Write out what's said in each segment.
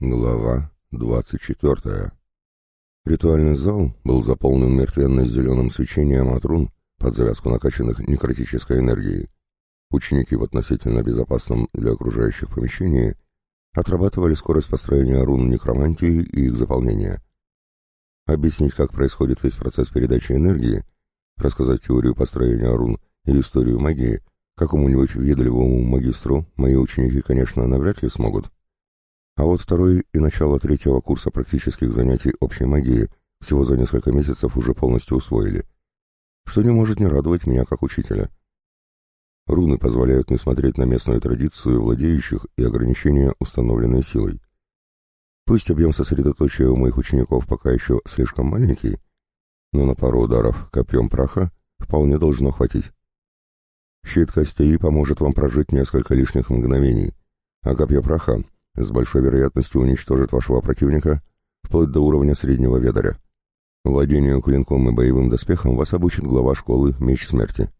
Глава 24. Ритуальный зал был заполнен мертвенно-зеленым свечением от рун под завязку накачанных некротической энергией. Ученики в относительно безопасном для окружающих помещении отрабатывали скорость построения рун некромантии и их заполнения. Объяснить, как происходит весь процесс передачи энергии, рассказать теорию построения рун и историю магии какому-нибудь въедливому магистру мои ученики, конечно, навряд ли смогут. А вот второй и начало третьего курса практических занятий общей магии всего за несколько месяцев уже полностью усвоили, что не может не радовать меня как учителя. Руны позволяют не смотреть на местную традицию владеющих и ограничения, установленной силой. Пусть объем сосредоточия у моих учеников пока еще слишком маленький, но на пару ударов копьем праха вполне должно хватить. Щит костей поможет вам прожить несколько лишних мгновений, а копье праха с большой вероятностью уничтожит вашего противника вплоть до уровня среднего ведаря. Владению клинком и боевым доспехом вас обучит глава школы Меч Смерти.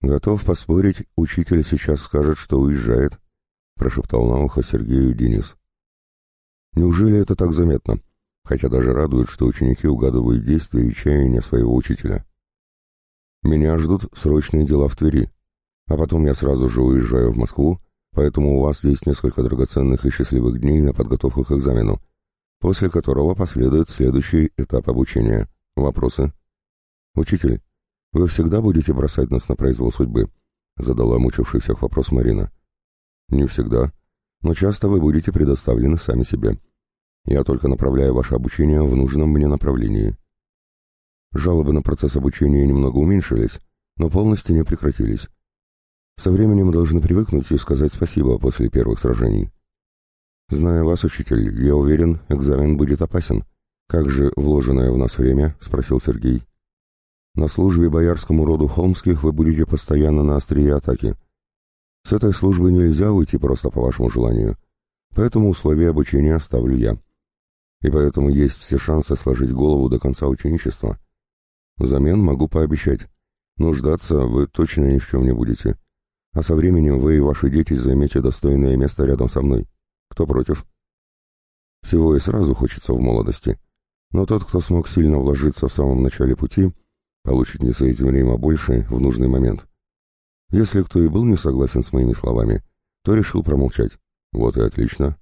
«Готов поспорить, учитель сейчас скажет, что уезжает», — прошептал на ухо Сергею Денис. «Неужели это так заметно? Хотя даже радует, что ученики угадывают действия и чаяния своего учителя. Меня ждут срочные дела в Твери, а потом я сразу же уезжаю в Москву поэтому у вас есть несколько драгоценных и счастливых дней на подготовку к экзамену, после которого последует следующий этап обучения. Вопросы? Учитель, вы всегда будете бросать нас на произвол судьбы? Задала мучивший вопрос Марина. Не всегда, но часто вы будете предоставлены сами себе. Я только направляю ваше обучение в нужном мне направлении. Жалобы на процесс обучения немного уменьшились, но полностью не прекратились. Со временем должны привыкнуть и сказать спасибо после первых сражений. Зная вас, учитель, я уверен, экзамен будет опасен. Как же вложенное в нас время? спросил Сергей. На службе боярскому роду Холмских вы будете постоянно на острие атаки. С этой службы нельзя уйти просто по вашему желанию, поэтому условия обучения ставлю я. И поэтому есть все шансы сложить голову до конца ученичества. Взамен могу пообещать, нуждаться вы точно ни в чем не будете а со временем вы и ваши дети займете достойное место рядом со мной. Кто против? Всего и сразу хочется в молодости, но тот, кто смог сильно вложиться в самом начале пути, получит несоизмеримо больше в нужный момент. Если кто и был не согласен с моими словами, то решил промолчать. Вот и отлично.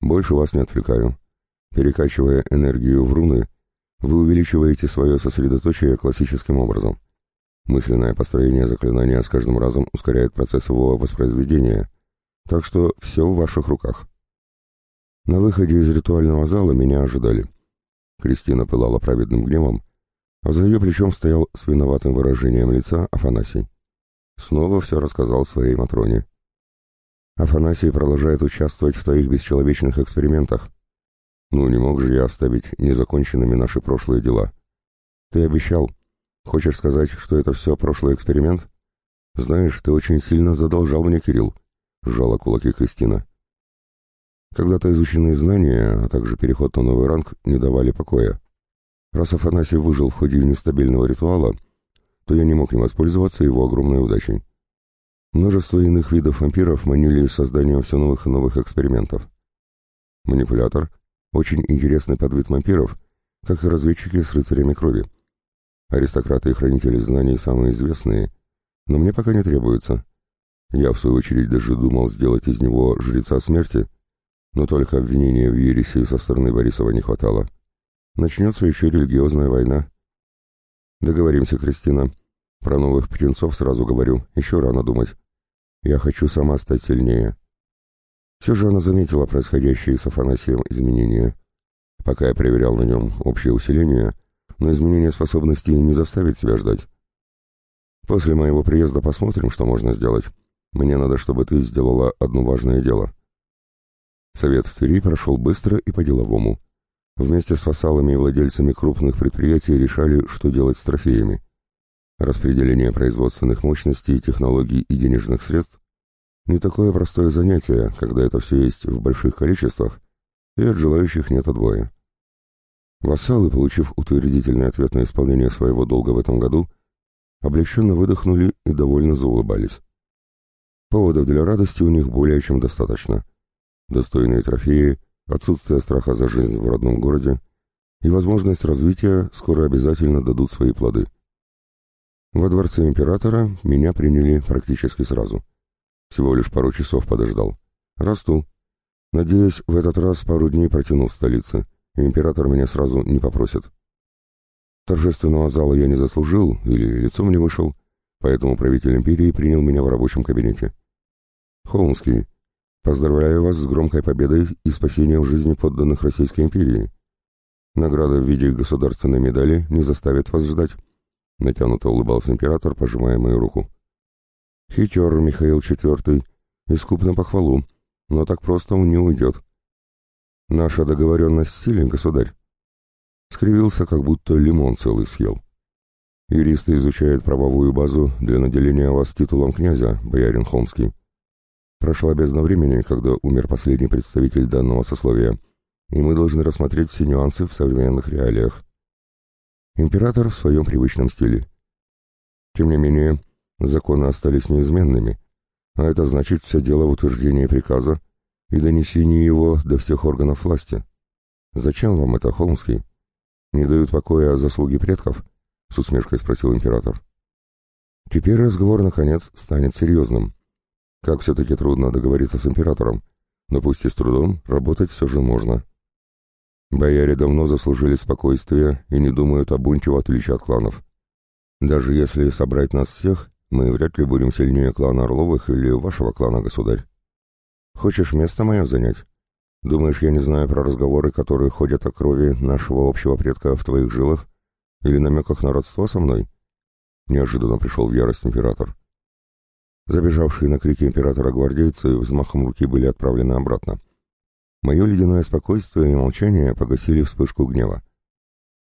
Больше вас не отвлекаю. Перекачивая энергию в руны, вы увеличиваете свое сосредоточие классическим образом. Мысленное построение заклинания с каждым разом ускоряет процесс его воспроизведения, так что все в ваших руках. На выходе из ритуального зала меня ожидали. Кристина пылала праведным гневом, а за ее плечом стоял с виноватым выражением лица Афанасий. Снова все рассказал своей Матроне. Афанасий продолжает участвовать в твоих бесчеловечных экспериментах. Ну, не мог же я оставить незаконченными наши прошлые дела. Ты обещал, Хочешь сказать, что это все прошлый эксперимент? Знаешь, ты очень сильно задолжал мне, Кирилл, — сжала кулаки Кристина. Когда-то изученные знания, а также переход на новый ранг не давали покоя. Раз Афанасий выжил в ходе нестабильного ритуала, то я не мог не воспользоваться его огромной удачей. Множество иных видов вампиров манили созданием все новых и новых экспериментов. Манипулятор — очень интересный подвид вампиров, как и разведчики с рыцарями крови. Аристократы и хранители знаний самые известные, но мне пока не требуется. Я, в свою очередь, даже думал сделать из него жреца смерти, но только обвинения в ереси со стороны Борисова не хватало. Начнется еще религиозная война. Договоримся, Кристина. Про новых птенцов сразу говорю, еще рано думать. Я хочу сама стать сильнее. Все же она заметила происходящие с Афанасием изменения. Пока я проверял на нем общее усиление, но изменение способностей не заставит себя ждать. После моего приезда посмотрим, что можно сделать. Мне надо, чтобы ты сделала одно важное дело. Совет в Твери прошел быстро и по-деловому. Вместе с вассалами и владельцами крупных предприятий решали, что делать с трофеями. Распределение производственных мощностей, технологий и денежных средств не такое простое занятие, когда это все есть в больших количествах, и от желающих нет отбоя. Вассалы, получив утвердительный ответ на исполнение своего долга в этом году, облегченно выдохнули и довольно заулыбались. Поводов для радости у них более чем достаточно. Достойные трофеи, отсутствие страха за жизнь в родном городе и возможность развития скоро обязательно дадут свои плоды. Во дворце императора меня приняли практически сразу. Всего лишь пару часов подождал. Расту. Надеюсь, в этот раз пару дней протяну в столице, император меня сразу не попросит. Торжественного зала я не заслужил или лицом не вышел, поэтому правитель империи принял меня в рабочем кабинете. Холмский, поздравляю вас с громкой победой и спасением жизни подданных Российской империи. Награда в виде государственной медали не заставит вас ждать. Натянуто улыбался император, пожимая мою руку. Хитер Михаил IV, искуп похвалу, но так просто он не уйдет. Наша договоренность в силе, государь. Скривился, как будто лимон целый съел. Юристы изучают правовую базу для наделения вас титулом князя, боярин Холмский. Прошло бездна времени, когда умер последний представитель данного сословия, и мы должны рассмотреть все нюансы в современных реалиях. Император в своем привычном стиле. Тем не менее, законы остались неизменными, а это значит все дело в утверждении приказа и донесении его до всех органов власти. Зачем вам это, Холмский? Не дают покоя заслуги предков? С усмешкой спросил император. Теперь разговор, наконец, станет серьезным. Как все-таки трудно договориться с императором, но пусть и с трудом, работать все же можно. Бояре давно заслужили спокойствие и не думают о бунте в отличие от кланов. Даже если собрать нас всех, мы вряд ли будем сильнее клана Орловых или вашего клана, государь. Хочешь место мое занять? Думаешь, я не знаю про разговоры, которые ходят о крови нашего общего предка в твоих жилах? Или намеках на родство со мной? Неожиданно пришел в ярость император. Забежавшие на крики императора гвардейцы взмахом руки были отправлены обратно. Мое ледяное спокойствие и молчание погасили вспышку гнева.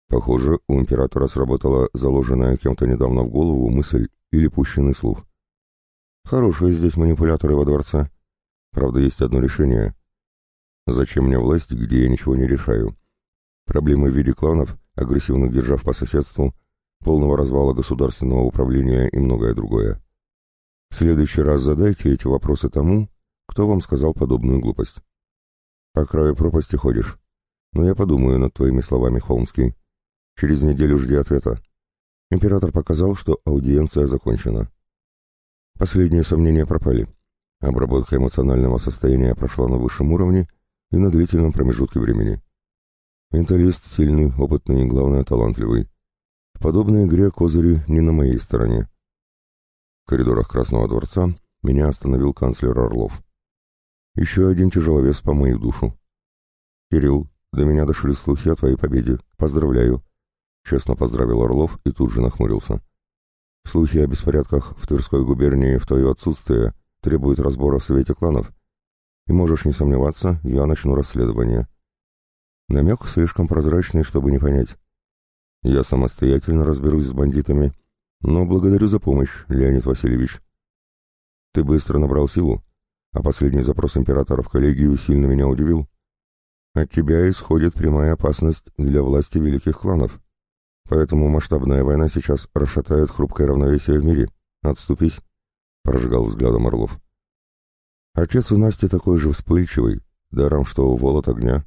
Похоже, у императора сработала заложенная кем-то недавно в голову мысль или пущенный слух. Хорошие здесь манипуляторы во дворце. Правда, есть одно решение. Зачем мне власть, где я ничего не решаю? Проблемы в виде кланов, агрессивных держав по соседству, полного развала государственного управления и многое другое. В следующий раз задайте эти вопросы тому, кто вам сказал подобную глупость. По краю пропасти ходишь. Но я подумаю над твоими словами, Холмский. Через неделю жди ответа. Император показал, что аудиенция закончена. Последние сомнения пропали. Обработка эмоционального состояния прошла на высшем уровне и на длительном промежутке времени. Менталист сильный, опытный и, главное, талантливый. В подобной игре козыри не на моей стороне. В коридорах Красного дворца меня остановил канцлер Орлов. Еще один тяжеловес по мою душу. «Кирилл, до меня дошли слухи о твоей победе. Поздравляю!» Честно поздравил Орлов и тут же нахмурился. «Слухи о беспорядках в Тверской губернии в твое отсутствие требуют разбора в Совете кланов. И можешь не сомневаться, я начну расследование». Намек слишком прозрачный, чтобы не понять. «Я самостоятельно разберусь с бандитами, но благодарю за помощь, Леонид Васильевич». «Ты быстро набрал силу?» А последний запрос императора в коллегию сильно меня удивил. От тебя исходит прямая опасность для власти великих кланов. Поэтому масштабная война сейчас расшатает хрупкое равновесие в мире. Отступись, — прожигал взглядом Орлов. Отец у Насти такой же вспыльчивый, даром что волот огня.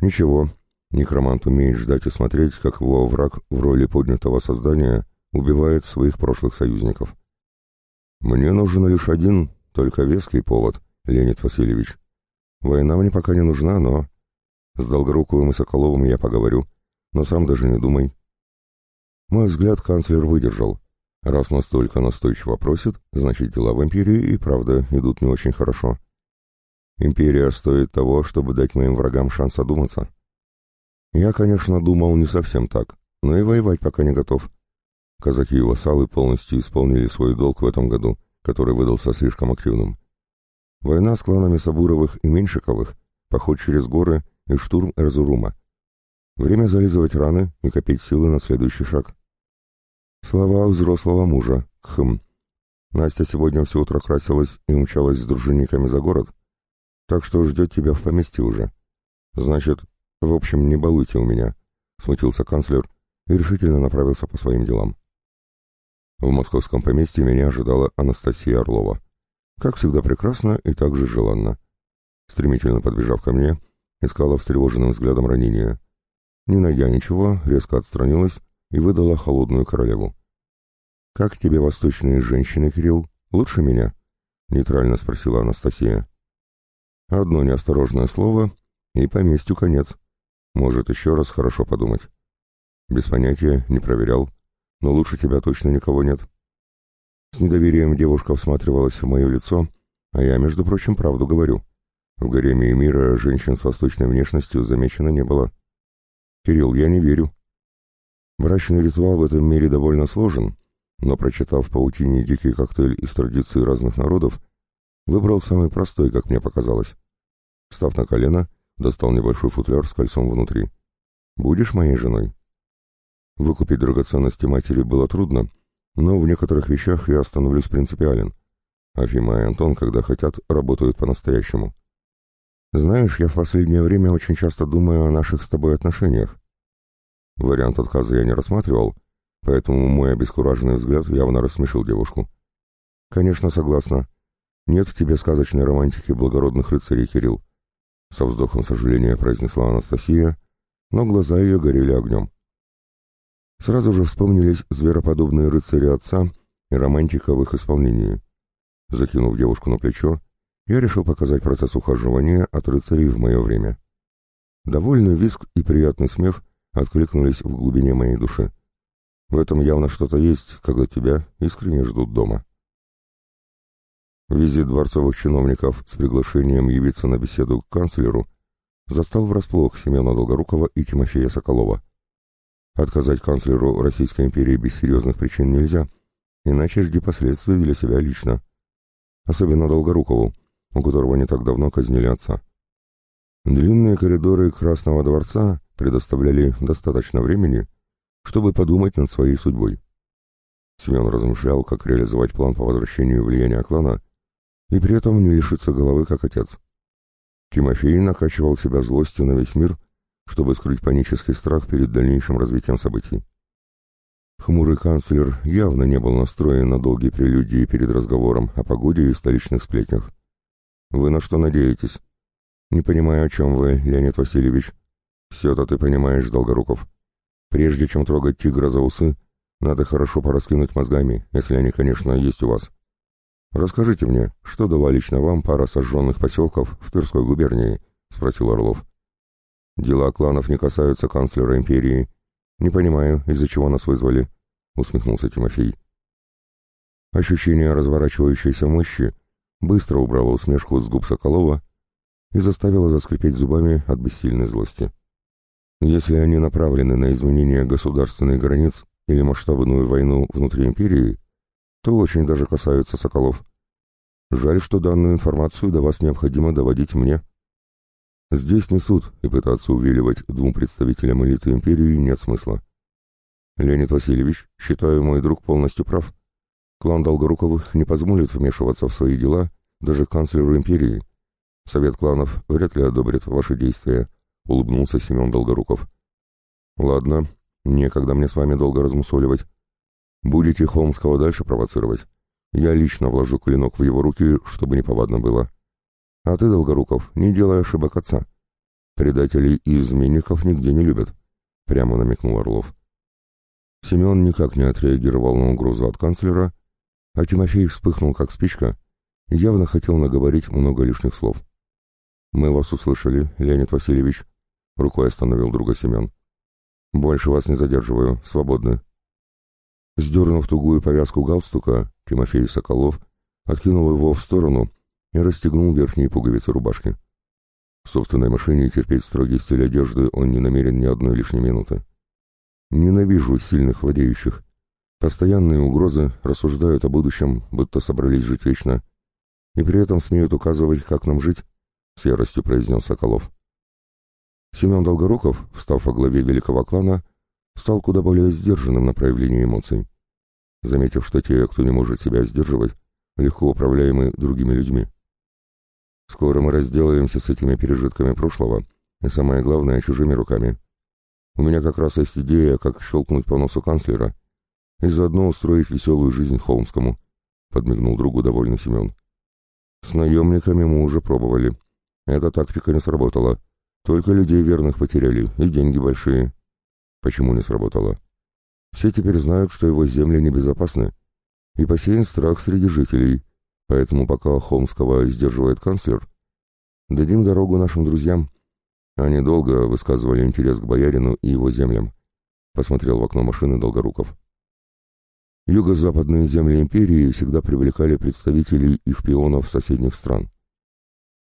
Ничего, некромант умеет ждать и смотреть, как его враг в роли поднятого создания убивает своих прошлых союзников. Мне нужен лишь один, только веский повод, Леонид Васильевич. Война мне пока не нужна, но... С Долгоруковым и Соколовым я поговорю, но сам даже не думай. Мой взгляд канцлер выдержал. Раз настолько настойчиво просит, значит дела в империи и правда идут не очень хорошо. Империя стоит того, чтобы дать моим врагам шанс одуматься. Я, конечно, думал не совсем так, но и воевать пока не готов. Казаки и вассалы полностью исполнили свой долг в этом году — который выдался слишком активным. Война с кланами Сабуровых и Меньшиковых, поход через горы и штурм Эрзурума. Время зализывать раны и копить силы на следующий шаг. Слова взрослого мужа. Хм. Настя сегодня все утро красилась и умчалась с дружинниками за город, так что ждет тебя в поместье уже. Значит, в общем, не балуйте у меня, — смутился канцлер и решительно направился по своим делам. В московском поместье меня ожидала Анастасия Орлова. Как всегда прекрасно и также желанно. Стремительно подбежав ко мне, искала встревоженным взглядом ранения. Не найдя ничего, резко отстранилась и выдала холодную королеву. «Как тебе восточные женщины, Кирилл? Лучше меня?» — нейтрально спросила Анастасия. «Одно неосторожное слово, и по местью конец. Может, еще раз хорошо подумать». «Без понятия, не проверял. Но лучше тебя точно никого нет». С недоверием девушка всматривалась в мое лицо, а я, между прочим, правду говорю. В гареме мира женщин с восточной внешностью замечено не было. Кирилл, я не верю. Брачный ритуал в этом мире довольно сложен, но, прочитав паутине дикий коктейль из традиций разных народов, выбрал самый простой, как мне показалось. Встав на колено, достал небольшой футляр с кольцом внутри. «Будешь моей женой?» Выкупить драгоценности матери было трудно, но в некоторых вещах я становлюсь принципиален. Афима и Антон, когда хотят, работают по-настоящему. Знаешь, я в последнее время очень часто думаю о наших с тобой отношениях. Вариант отказа я не рассматривал, поэтому мой обескураженный взгляд явно рассмешил девушку. Конечно, согласна. Нет в тебе сказочной романтики благородных рыцарей, Кирилл. Со вздохом сожаления произнесла Анастасия, но глаза ее горели огнем. Сразу же вспомнились звероподобные рыцари отца и романтика в их исполнении. Закинув девушку на плечо, я решил показать процесс ухаживания от рыцарей в мое время. Довольный визг и приятный смех откликнулись в глубине моей души. В этом явно что-то есть, когда тебя искренне ждут дома. Визит дворцовых чиновников с приглашением явиться на беседу к канцлеру застал врасплох Семена Долгорукова и Тимофея Соколова. Отказать канцлеру Российской империи без серьезных причин нельзя, иначе жди последствий для себя лично. Особенно Долгорукову, у которого не так давно казнили отца. Длинные коридоры Красного дворца предоставляли достаточно времени, чтобы подумать над своей судьбой. Семен размышлял, как реализовать план по возвращению влияния клана и при этом не лишиться головы как отец. Тимофей накачивал себя злостью на весь мир, чтобы скрыть панический страх перед дальнейшим развитием событий. Хмурый канцлер явно не был настроен на долгие прелюдии перед разговором о погоде и столичных сплетнях. Вы на что надеетесь? Не понимаю, о чем вы, Леонид Васильевич. Все-то ты понимаешь, Долгоруков. Прежде чем трогать тигра за усы, надо хорошо пораскинуть мозгами, если они, конечно, есть у вас. Расскажите мне, что дала лично вам пара сожженных поселков в Тверской губернии? Спросил Орлов. Дела кланов не касаются канцлера империи. Не понимаю, из-за чего нас вызвали, усмехнулся Тимофей. Ощущение разворачивающейся мощи быстро убрала усмешку с губ Соколова и заставила заскрипеть зубами от бессильной злости. Если они направлены на изменение государственных границ или масштабную войну внутри империи, то очень даже касаются Соколов. Жаль, что данную информацию до вас необходимо доводить мне. Здесь не суд, и пытаться увиливать двум представителям элиты империи нет смысла. Леонид Васильевич, считаю, мой друг полностью прав. Клан Долгоруковых не позволит вмешиваться в свои дела даже канцлеру империи. Совет кланов вряд ли одобрит ваши действия, — улыбнулся Семен Долгоруков. Ладно, некогда мне с вами долго размусоливать. Будете Холмского дальше провоцировать. Я лично вложу клинок в его руки, чтобы неповадно было. А ты, Долгоруков, не делай ошибок отца. Предателей и изменников нигде не любят, — прямо намекнул Орлов. Семен никак не отреагировал на угрозу от канцлера а Тимофей вспыхнул, как спичка, явно хотел наговорить много лишних слов. «Мы вас услышали, Леонид Васильевич», — рукой остановил друга Семен. «Больше вас не задерживаю, свободны». Сдернув тугую повязку галстука, Тимофей Соколов откинул его в сторону и расстегнул верхние пуговицы рубашки. В собственной машине терпеть строгий стиль одежды он не намерен ни одной лишней минуты. Ненавижу сильных владеющих, Постоянные угрозы рассуждают о будущем, будто собрались жить вечно, и при этом смеют указывать, как нам жить, — с яростью произнес Соколов. Семен Долгоруков, встав во главе великого клана, стал куда более сдержанным на проявление эмоций, заметив, что те, кто не может себя сдерживать, легко управляемы другими людьми. Скоро мы разделаемся с этими пережитками прошлого, и самое главное, чужими руками. У меня как раз есть идея, как щелкнуть по носу канцлера — и заодно устроить веселую жизнь Холмскому», — подмигнул другу довольный Семен. «С наемниками мы уже пробовали. Эта тактика не сработала. Только людей верных потеряли, и деньги большие. Почему не сработало? Все теперь знают, что его земли небезопасны, и посеян страх среди жителей, поэтому пока Холмского сдерживает канцлер, дадим дорогу нашим друзьям. Они долго высказывали интерес к боярину и его землям. Посмотрел в окно машины Долгоруков. Юго-западные земли империи всегда привлекали представителей и шпионов соседних стран.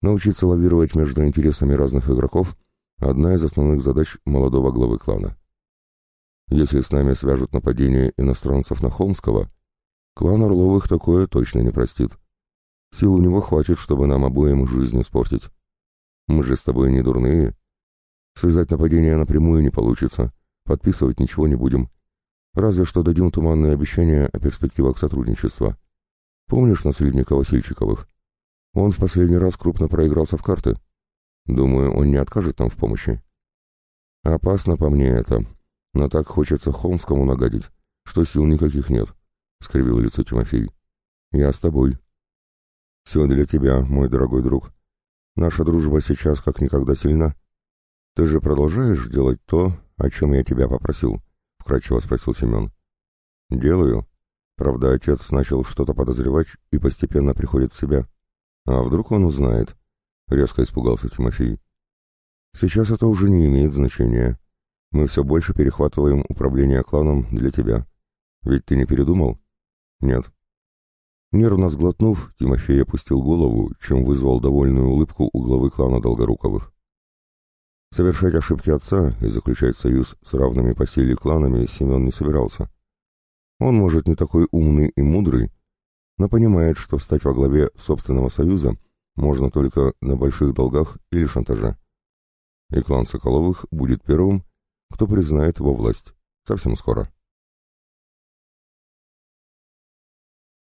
Научиться лавировать между интересами разных игроков – одна из основных задач молодого главы клана. Если с нами свяжут нападение иностранцев на Холмского, клан Орловых такое точно не простит. Сил у него хватит, чтобы нам обоим жизнь испортить. Мы же с тобой не дурные. Связать нападение напрямую не получится, подписывать ничего не будем. Разве что дадим туманные обещания о перспективах сотрудничества. Помнишь наследника Васильчиковых? Он в последний раз крупно проигрался в карты. Думаю, он не откажет нам в помощи. Опасно по мне это, но так хочется Холмскому нагадить, что сил никаких нет, — скривил лицо Тимофей. Я с тобой. Все для тебя, мой дорогой друг. Наша дружба сейчас как никогда сильна. Ты же продолжаешь делать то, о чем я тебя попросил? — вкратчиво спросил Семен. Делаю. Правда, отец начал что-то подозревать и постепенно приходит в себя. А вдруг он узнает? Резко испугался Тимофей. Сейчас это уже не имеет значения. Мы все больше перехватываем управление кланом для тебя. Ведь ты не передумал? Нет. Нервно сглотнув, Тимофей опустил голову, чем вызвал довольную улыбку у главы клана Долгоруковых. Совершать ошибки отца и заключать союз с равными по силе кланами Семен не собирался. Он, может, не такой умный и мудрый, но понимает, что встать во главе собственного союза можно только на больших долгах или шантаже. И клан Соколовых будет первым, кто признает его власть. Совсем скоро.